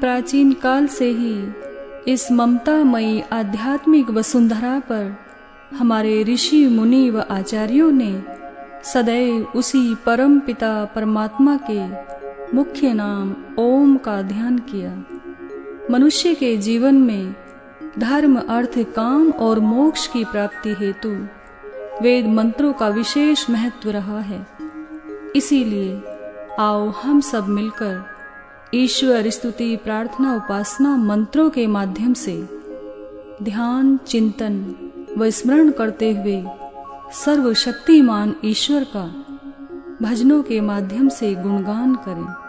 प्राचीन काल से ही इस ममतामयी आध्यात्मिक वसुंधरा पर हमारे ऋषि, मुनि व आचार्यों ने सदैव उसी परम पिता परमात्मा के मुख्य नाम ओम का ध्यान किया। मनुष्य के जीवन में धर्म, अर्थ, काम और मोक्ष की प्राप्ति हेतु वेद मंत्रों का विशेष महत्व रहा है। इसीलिए आओ हम सब मिलकर ईश्वर स्तुति, प्रार्थना, उपासना, मंत्रों के माध्यम से ध्यान, चिंतन व स्मरण करते हुए सर्वशक्तिमान ईश्वर का भजनों के माध्यम से गुणगान करें।